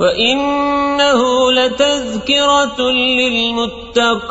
وَإِنَّهُ لَتَذْكِرَةٌ لِلْمُتَّقِينَ